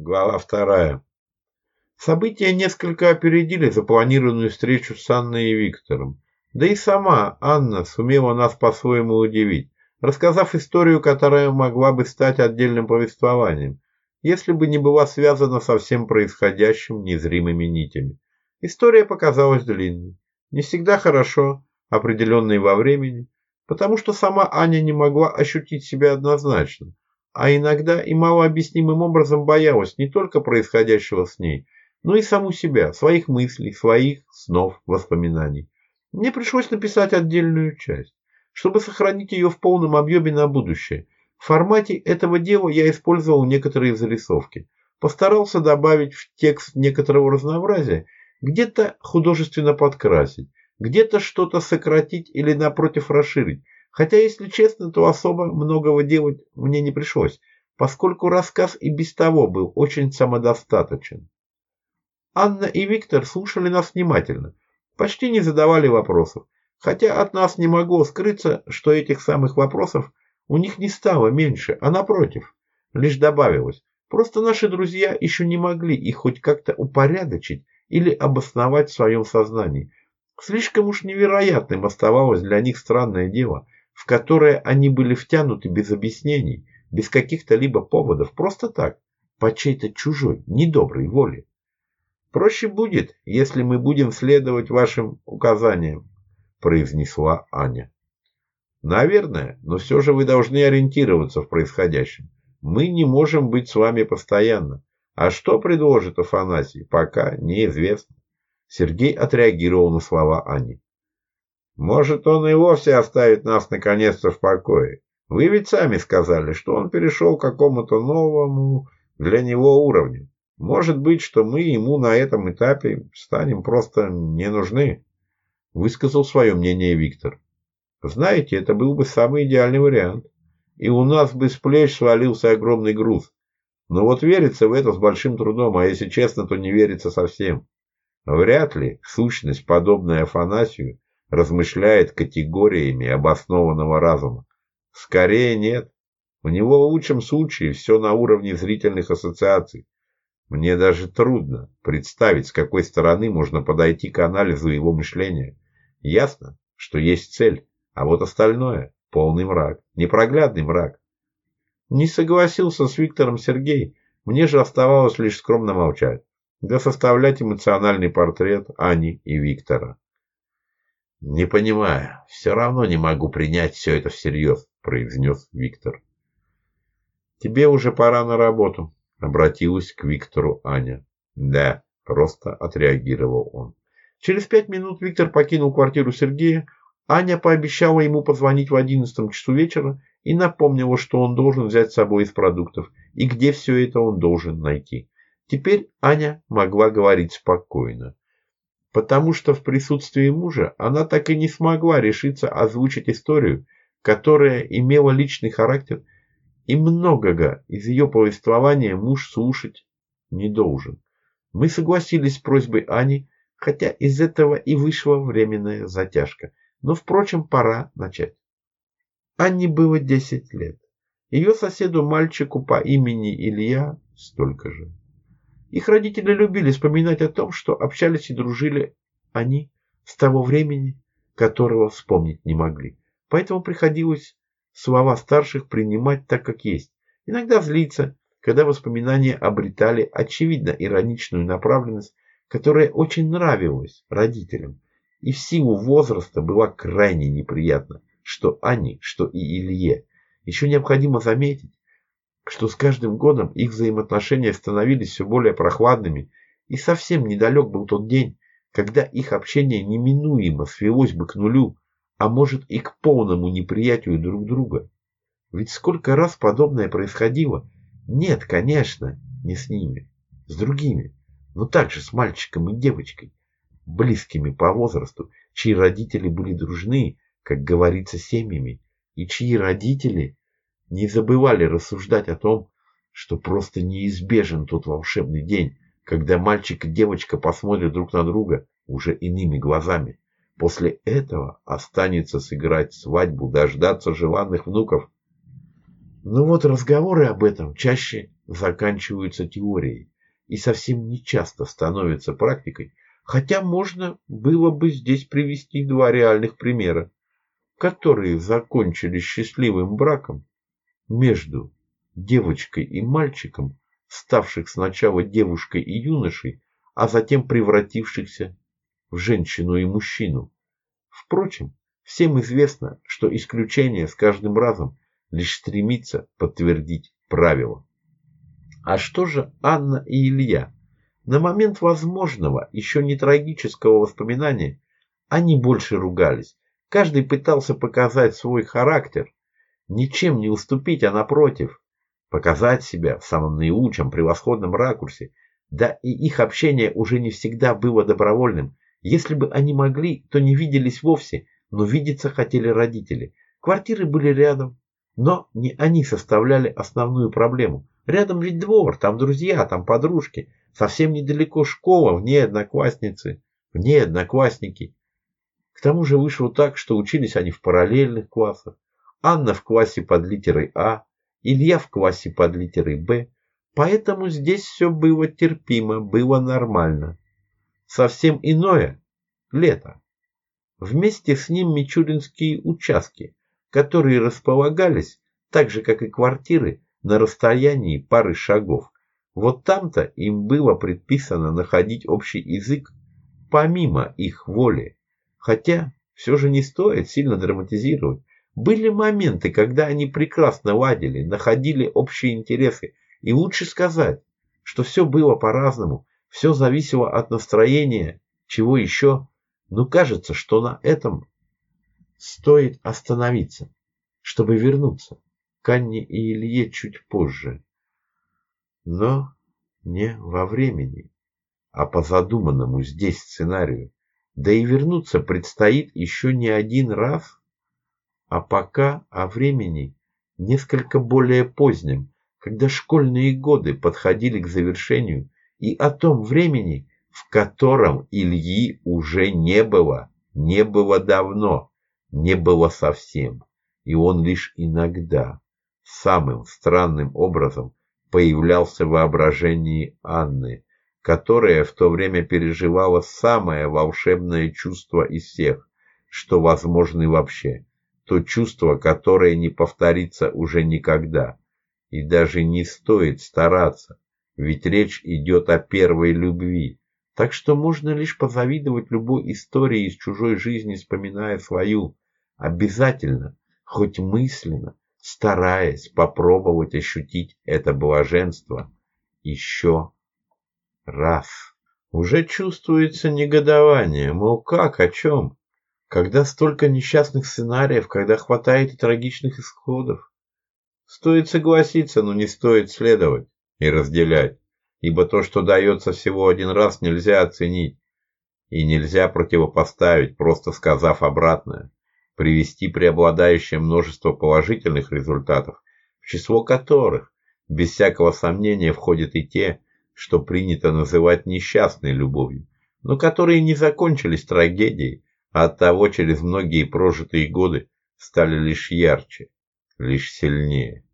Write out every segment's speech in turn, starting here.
Глава вторая. События несколько опередили запланированную встречу с Анной и Виктором. Да и сама Анна сумела нас по-своему удивить, рассказав историю, которая могла бы стать отдельным повествованием, если бы не была связана со всем происходящим незримыми нитями. История показалась длинной, не всегда хорошо, определенной во времени, потому что сама Аня не могла ощутить себя однозначно, а иногда и малообъяснимым образом боялась не только происходящего с ней, но и саму себя, своих мыслей, своих снов, воспоминаний. Мне пришлось написать отдельную часть, чтобы сохранить ее в полном объеме на будущее. В формате этого дела я использовал некоторые зарисовки. Постарался добавить в текст некоторого разнообразия, где-то художественно подкрасить, где-то что-то сократить или напротив расширить. Хотя, если честно, то особо многого делать мне не пришлось, поскольку рассказ и без того был очень самодостаточен. Анна и Виктор слушали нас внимательно, почти не задавали вопросов, хотя от нас не могло скрыться, что этих самых вопросов у них не стало меньше, а напротив, лишь добавилось. Просто наши друзья еще не могли их хоть как-то упорядочить или обосновать в своем сознании. Слишком уж невероятным оставалось для них странное дело, в которое они были втянуты без объяснений, без каких-то либо поводов, просто так, по чьей-то чужой, недоброй воле. Проще будет, если мы будем следовать вашим указаниям, произнесла Аня. Наверное, но все же вы должны ориентироваться в происходящем. Мы не можем быть с вами постоянно. А что предложит Афанасий, пока неизвестно. Сергей отреагировал на слова Ани. Может, он и вовсе оставит нас наконец-то в покое. Вы ведь сами сказали, что он перешел к какому-то новому для него уровню. Может быть, что мы ему на этом этапе станем просто не нужны, высказал свое мнение Виктор. Знаете, это был бы самый идеальный вариант. И у нас бы с плеч свалился огромный груз. Но вот верится в это с большим трудом, а если честно, то не верится совсем. Вряд ли сущность, подобная Афанасию, размышляет категориями обоснованного разума. Скорее нет. У него в лучшем случае все на уровне зрительных ассоциаций. Мне даже трудно представить, с какой стороны можно подойти к анализу его мышления. Ясно, что есть цель, а вот остальное – полный мрак, непроглядный мрак. Не согласился с Виктором Сергей, мне же оставалось лишь скромно молчать, да составлять эмоциональный портрет Ани и Виктора. «Не понимаю, все равно не могу принять все это всерьез», – произнес Виктор. «Тебе уже пора на работу», Обратилась к Виктору Аня. Да, просто отреагировал он. Через пять минут Виктор покинул квартиру Сергея. Аня пообещала ему позвонить в одиннадцатом часу вечера и напомнила, что он должен взять с собой из продуктов и где все это он должен найти. Теперь Аня могла говорить спокойно, потому что в присутствии мужа она так и не смогла решиться озвучить историю, которая имела личный характер и многого из ее повествования муж слушать не должен. Мы согласились с просьбой Ани, хотя из этого и вышла временная затяжка. Но, впрочем, пора начать. Анне было 10 лет. Ее соседу мальчику по имени Илья столько же. Их родители любили вспоминать о том, что общались и дружили они с того времени, которого вспомнить не могли. Поэтому приходилось слова старших принимать так, как есть. Иногда злиться, когда воспоминания обретали очевидно ироничную направленность, которая очень нравилась родителям. И в силу возраста была крайне неприятна, что Ани, что и Илье. Еще необходимо заметить, что с каждым годом их взаимоотношения становились все более прохладными, и совсем недалек был тот день, когда их общение неминуемо свелось бы к нулю, а может и к полному неприятию друг друга. Ведь сколько раз подобное происходило? Нет, конечно, не с ними, с другими, но также с мальчиком и девочкой, близкими по возрасту, чьи родители были дружны, как говорится, семьями, и чьи родители не забывали рассуждать о том, что просто неизбежен тот волшебный день, когда мальчик и девочка посмотрят друг на друга уже иными глазами. После этого останется сыграть свадьбу, дождаться желанных внуков. Но вот разговоры об этом чаще заканчиваются теорией и совсем не часто становятся практикой, хотя можно было бы здесь привести два реальных примера, которые закончились счастливым браком между девочкой и мальчиком, ставших сначала девушкой и юношей, а затем превратившихся в женщину и мужчину. Впрочем, всем известно, что исключение с каждым разом лишь стремится подтвердить правило. А что же Анна и Илья? На момент возможного, еще не трагического воспоминания, они больше ругались. Каждый пытался показать свой характер, ничем не уступить, а напротив, показать себя в самом наилучшем, превосходном ракурсе. Да и их общение уже не всегда было добровольным. Если бы они могли, то не виделись вовсе, но видеться хотели родители. Квартиры были рядом, но не они составляли основную проблему. Рядом ведь двор, там друзья, там подружки. Совсем недалеко школа, в ней одноклассницы, в ней одноклассники. К тому же вышло так, что учились они в параллельных классах. Анна в классе под литерой А, Илья в классе под литерой Б. Поэтому здесь все было терпимо, было нормально. Совсем иное – лето. Вместе с ним мичуринские участки, которые располагались, так же как и квартиры, на расстоянии пары шагов. Вот там-то им было предписано находить общий язык помимо их воли. Хотя все же не стоит сильно драматизировать. Были моменты, когда они прекрасно ладили, находили общие интересы. И лучше сказать, что все было по-разному, все зависело от настроения, чего еще. Но кажется, что на этом стоит остановиться, чтобы вернуться к Анне и Илье чуть позже. Но не во времени, а по задуманному здесь сценарию. Да и вернуться предстоит еще не один раз, а пока о времени несколько более позднем, когда школьные годы подходили к завершению, и о том времени, в котором Ильи уже не было, не было давно, не было совсем, и он лишь иногда, самым странным образом, появлялся в воображении Анны, которая в то время переживала самое волшебное чувство из всех, что возможно вообще, то чувство, которое не повторится уже никогда. И даже не стоит стараться, ведь речь идет о первой любви. Так что можно лишь позавидовать любой истории из чужой жизни, вспоминая свою. Обязательно, хоть мысленно, стараясь попробовать ощутить это блаженство еще раз. Уже чувствуется негодование, мол, как, о чем? Когда столько несчастных сценариев, когда хватает и трагичных исходов. Стоит согласиться, но не стоит следовать и разделять, ибо то, что дается всего один раз, нельзя оценить и нельзя противопоставить, просто сказав обратное привести преобладающее множество положительных результатов, в число которых, без всякого сомнения, входят и те, что принято называть несчастной любовью, но которые не закончились трагедией, а оттого через многие прожитые годы стали лишь ярче, лишь сильнее.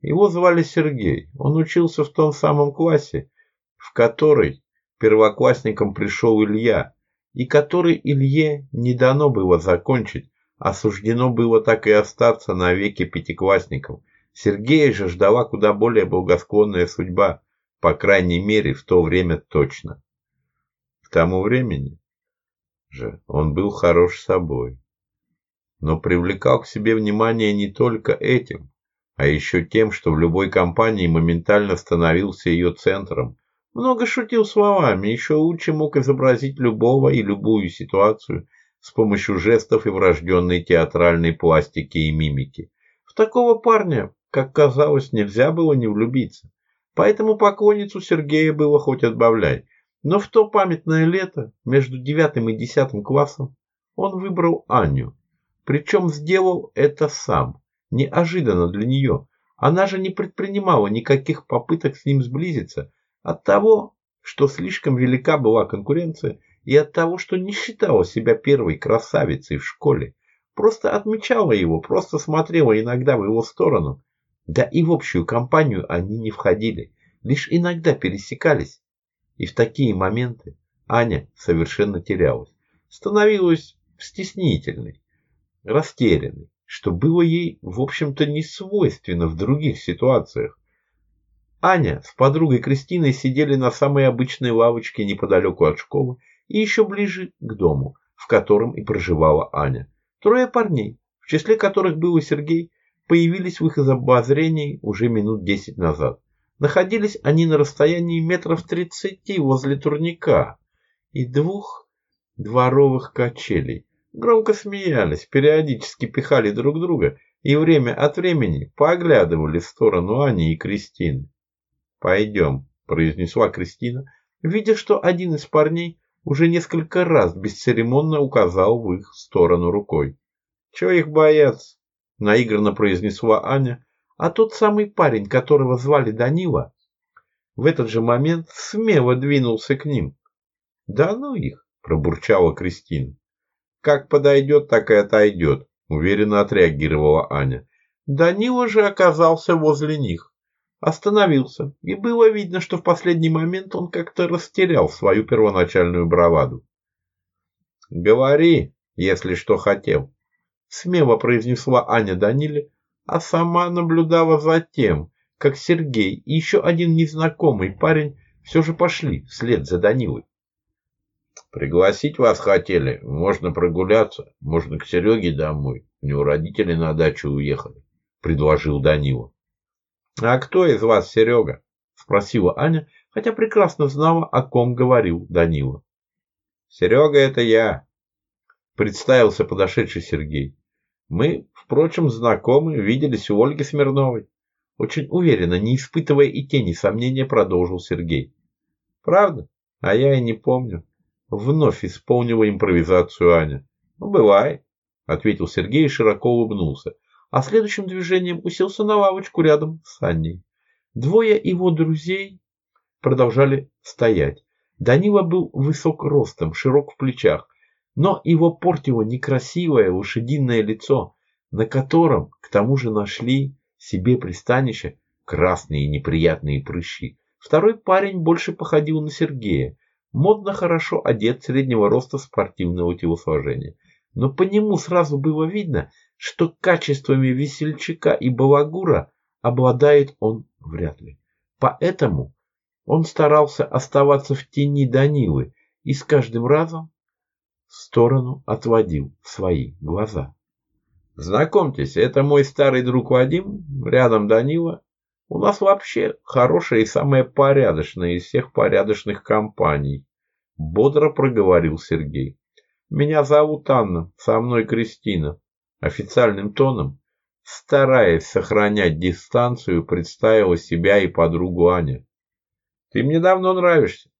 Его звали Сергей, он учился в том самом классе, в который первоклассником пришел Илья, и который Илье не дано было закончить, осуждено было так и остаться навеки пятиклассником. Сергея же ждала куда более благосклонная судьба, по крайней мере, в то время точно. К тому времени же он был хорош собой, но привлекал к себе внимание не только этим, а еще тем, что в любой компании моментально становился ее центром. Много шутил словами, еще лучше мог изобразить любого и любую ситуацию с помощью жестов и врожденной театральной пластики и мимики. В такого парня, как казалось, нельзя было не влюбиться. Поэтому поклонницу Сергея было хоть отбавляй. Но в то памятное лето, между девятым и десятым классом, он выбрал Аню. Причем сделал это сам, неожиданно для нее. Она же не предпринимала никаких попыток с ним сблизиться от того, что слишком велика была конкуренция и от того, что не считала себя первой красавицей в школе, просто отмечала его, просто смотрела иногда в его сторону, Да и в общую компанию они не входили, лишь иногда пересекались. И в такие моменты Аня совершенно терялась, становилась стеснительной, растерянной, что было ей, в общем-то, не свойственно в других ситуациях. Аня с подругой Кристиной сидели на самой обычной лавочке неподалеку от школы и еще ближе к дому, в котором и проживала Аня. Трое парней, в числе которых был и Сергей, появились в их обозрении уже минут десять назад. Находились они на расстоянии метров тридцати возле турника и двух дворовых качелей. Громко смеялись, периодически пихали друг друга и время от времени поглядывали в сторону Ани и Кристины. «Пойдем», – произнесла Кристина, видя, что один из парней уже несколько раз бесцеремонно указал в их сторону рукой. «Чего их бояться?» – наигранно произнесла Аня, а тот самый парень, которого звали Данила, в этот же момент смело двинулся к ним. «Да ну их!» – пробурчала Кристина. «Как подойдет, так и отойдет», – уверенно отреагировала Аня. Данила же оказался возле них. Остановился, и было видно, что в последний момент он как-то растерял свою первоначальную браваду. «Говори, если что хотел», – смело произнесла Аня Даниле, а сама наблюдала за тем, как Сергей и еще один незнакомый парень все же пошли вслед за Данилой. «Пригласить вас хотели. Можно прогуляться. Можно к Сереге домой. У него родители на дачу уехали», – предложил Данила. «А кто из вас Серега?» – спросила Аня, хотя прекрасно знала, о ком говорил Данила. «Серега – это я», – представился подошедший Сергей. Мы, впрочем, знакомы, виделись у Ольги Смирновой. Очень уверенно, не испытывая и тени сомнения, продолжил Сергей. Правда? А я и не помню. Вновь исполнила импровизацию Аня. Ну, бывает, ответил Сергей и широко улыбнулся, а следующим движением уселся на лавочку рядом с Аней. Двое его друзей продолжали стоять. Данила был высок ростом, широк в плечах, но его портило некрасивое лошадиное лицо, на котором к тому же нашли себе пристанище красные неприятные прыщи. Второй парень больше походил на Сергея, модно хорошо одет среднего роста спортивного телосложения. Но по нему сразу было видно, что качествами весельчака и балагура обладает он вряд ли. Поэтому он старался оставаться в тени Данилы и с каждым разом в сторону отводил свои глаза. Знакомьтесь, это мой старый друг Вадим, рядом Данила. У нас вообще хорошая и самая порядочная из всех порядочных компаний. Бодро проговорил Сергей. Меня зовут Анна, со мной Кристина. Официальным тоном, стараясь сохранять дистанцию, представила себя и подругу Аня. Ты мне давно нравишься,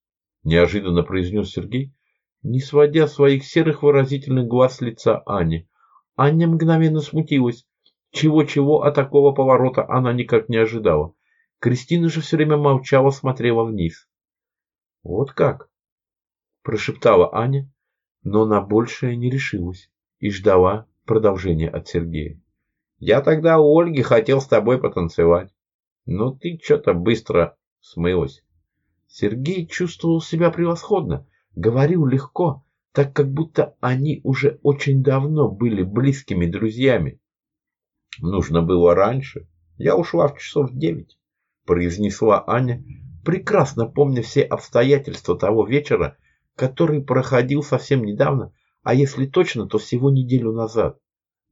неожиданно произнес Сергей, не сводя своих серых выразительных глаз с лица Ани. Аня мгновенно смутилась. Чего-чего, а такого поворота она никак не ожидала. Кристина же все время молчала, смотрела вниз. «Вот как?» – прошептала Аня, но на большее не решилась и ждала продолжения от Сергея. «Я тогда у Ольги хотел с тобой потанцевать, но ты что-то быстро смылась». Сергей чувствовал себя превосходно, Говорил легко, так как будто они уже очень давно были близкими друзьями. Нужно было раньше. Я ушла в часов девять, произнесла Аня, прекрасно помня все обстоятельства того вечера, который проходил совсем недавно, а если точно, то всего неделю назад.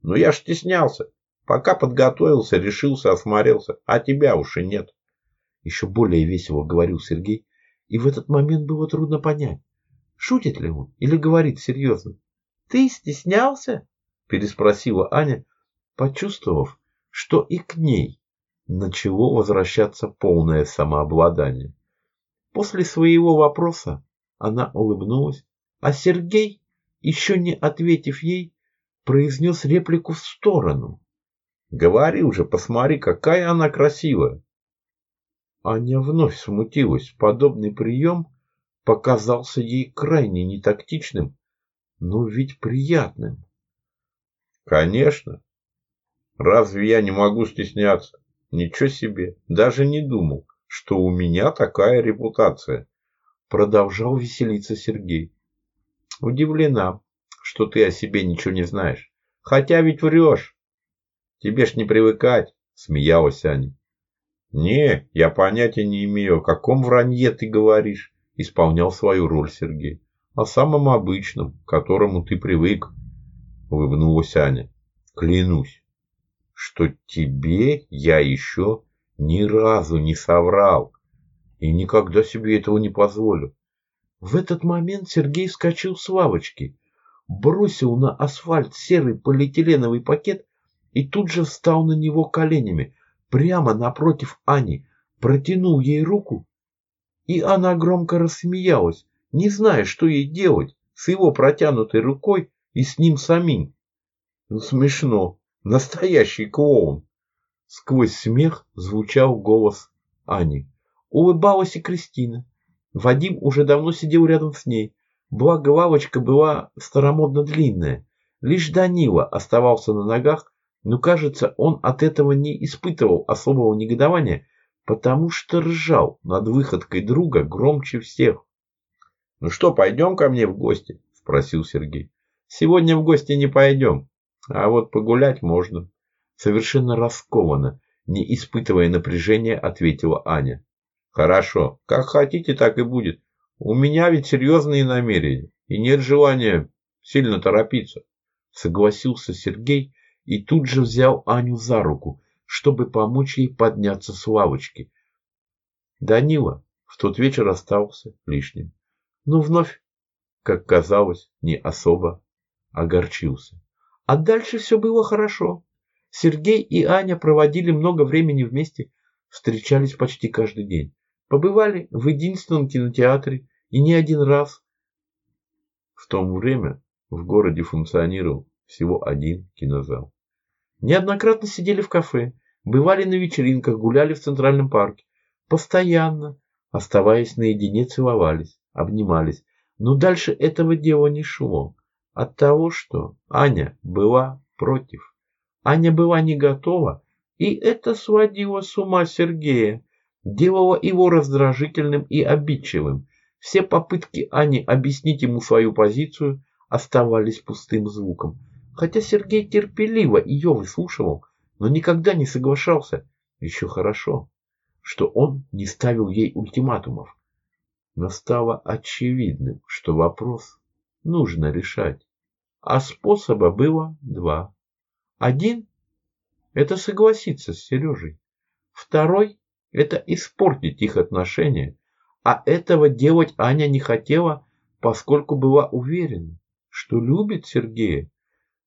Но я ж стеснялся. Пока подготовился, решился, осмотрелся, а тебя уж и нет. Еще более весело говорил Сергей, и в этот момент было трудно понять, Шутит ли он или говорит серьезно? Ты стеснялся? Переспросила Аня, почувствовав, что и к ней начало возвращаться полное самообладание. После своего вопроса она улыбнулась, а Сергей, еще не ответив ей, произнес реплику в сторону. «Говори уже, посмотри, какая она красивая!» Аня вновь смутилась. Подобный прием показался ей крайне нетактичным, но ведь приятным. Конечно. Разве я не могу стесняться? Ничего себе, даже не думал, что у меня такая репутация. Продолжал веселиться Сергей. Удивлена, что ты о себе ничего не знаешь. Хотя ведь врешь. Тебе ж не привыкать, смеялась Аня. Не, я понятия не имею, о каком вранье ты говоришь, исполнял свою роль Сергей. О самом обычном, к которому ты привык, улыбнулась Аня. Клянусь, что тебе я еще ни разу не соврал и никогда себе этого не позволю. В этот момент Сергей вскочил с лавочки, бросил на асфальт серый полиэтиленовый пакет и тут же встал на него коленями, прямо напротив Ани, протянул ей руку, и она громко рассмеялась, не зная, что ей делать с его протянутой рукой и с ним самим. Ну, смешно, настоящий клоун. Сквозь смех звучал голос Ани. Улыбалась и Кристина. Вадим уже давно сидел рядом с ней. Благо лавочка была старомодно длинная. Лишь Данила оставался на ногах, но, кажется, он от этого не испытывал особого негодования, потому что ржал над выходкой друга громче всех. «Ну что, пойдем ко мне в гости?» – спросил Сергей. «Сегодня в гости не пойдем, а вот погулять можно». Совершенно раскованно, не испытывая напряжения, ответила Аня. Хорошо, как хотите, так и будет. У меня ведь серьезные намерения, и нет желания сильно торопиться. Согласился Сергей и тут же взял Аню за руку, чтобы помочь ей подняться с лавочки. Данила в тот вечер остался лишним, но вновь, как казалось, не особо огорчился. А дальше все было хорошо. Сергей и Аня проводили много времени вместе, встречались почти каждый день. Побывали в единственном кинотеатре и не один раз. В то время в городе функционировал всего один кинозал. Неоднократно сидели в кафе, бывали на вечеринках, гуляли в Центральном парке. Постоянно, оставаясь наедине, целовались, обнимались. Но дальше этого дела не шло. От того, что Аня была против. Аня была не готова, и это сводило с ума Сергея делало его раздражительным и обидчивым. Все попытки Ани объяснить ему свою позицию оставались пустым звуком. Хотя Сергей терпеливо ее выслушивал, но никогда не соглашался. Еще хорошо, что он не ставил ей ультиматумов. Но стало очевидным, что вопрос нужно решать. А способа было два. Один – это согласиться с Сережей. Второй это испортить их отношения, а этого делать Аня не хотела, поскольку была уверена, что любит Сергея.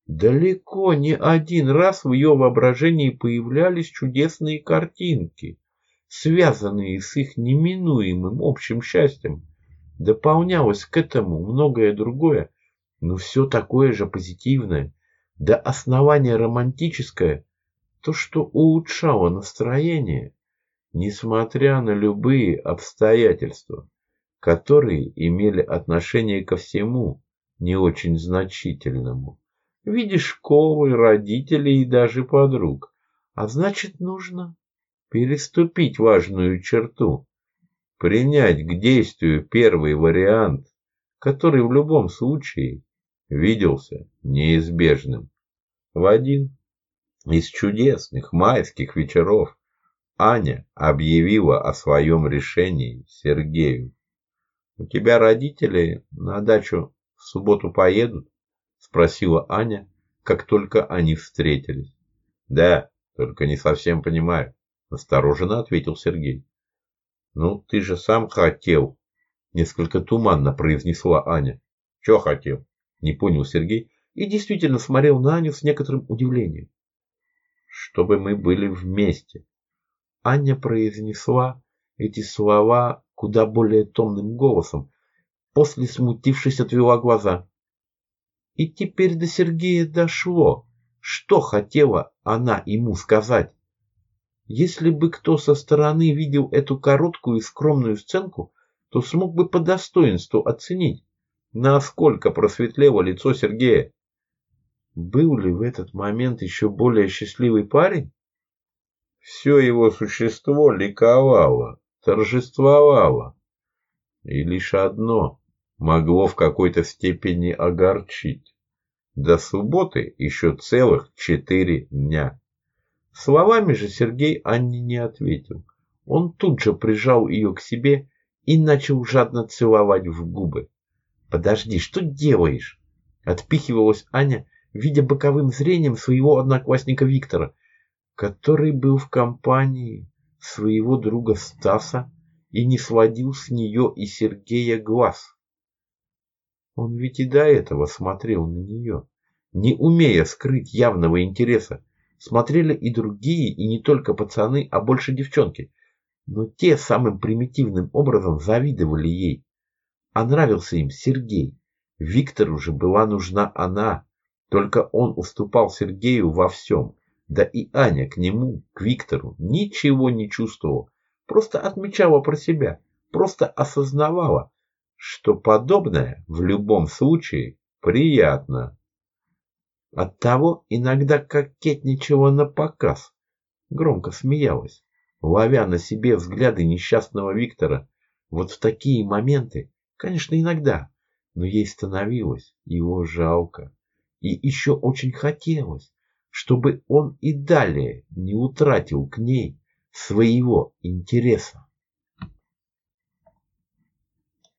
Далеко не один раз в ее воображении появлялись чудесные картинки, связанные с их неминуемым общим счастьем. Дополнялось к этому многое другое, но все такое же позитивное, до основания романтическое, то, что улучшало настроение несмотря на любые обстоятельства, которые имели отношение ко всему не очень значительному, виде школы, родителей и даже подруг. А значит, нужно переступить важную черту, принять к действию первый вариант, который в любом случае виделся неизбежным. В один из чудесных майских вечеров Аня объявила о своем решении Сергею. «У тебя родители на дачу в субботу поедут?» – спросила Аня, как только они встретились. «Да, только не совсем понимаю», – настороженно ответил Сергей. «Ну, ты же сам хотел», – несколько туманно произнесла Аня. «Чего хотел?» – не понял Сергей и действительно смотрел на Аню с некоторым удивлением. «Чтобы мы были вместе», Аня произнесла эти слова куда более томным голосом, после смутившись отвела глаза. И теперь до Сергея дошло, что хотела она ему сказать. Если бы кто со стороны видел эту короткую и скромную сценку, то смог бы по достоинству оценить, насколько просветлело лицо Сергея. Был ли в этот момент еще более счастливый парень? Все его существо ликовало, торжествовало. И лишь одно могло в какой-то степени огорчить. До субботы еще целых четыре дня. Словами же Сергей Анне не ответил. Он тут же прижал ее к себе и начал жадно целовать в губы. «Подожди, что делаешь?» Отпихивалась Аня, видя боковым зрением своего одноклассника Виктора, который был в компании своего друга Стаса и не сводил с нее и Сергея глаз. Он ведь и до этого смотрел на нее, не умея скрыть явного интереса. Смотрели и другие, и не только пацаны, а больше девчонки. Но те самым примитивным образом завидовали ей. А нравился им Сергей. Виктору же была нужна она. Только он уступал Сергею во всем. Да и Аня к нему, к Виктору, ничего не чувствовала. Просто отмечала про себя. Просто осознавала, что подобное в любом случае приятно. Оттого иногда кокетничала на показ. Громко смеялась, ловя на себе взгляды несчастного Виктора. Вот в такие моменты, конечно, иногда, но ей становилось его жалко. И еще очень хотелось, чтобы он и далее не утратил к ней своего интереса.